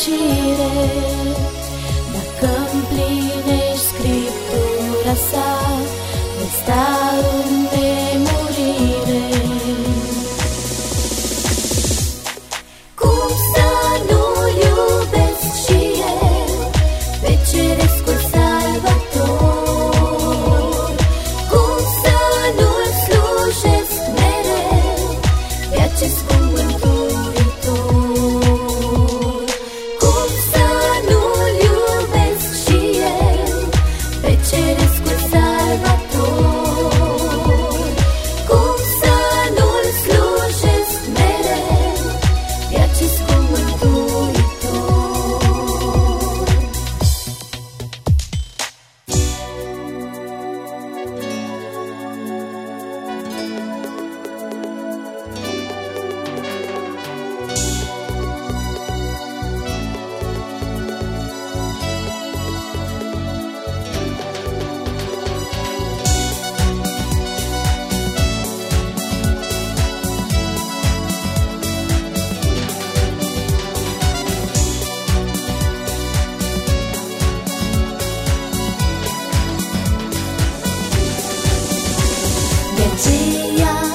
uccidere mereu,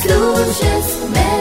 scump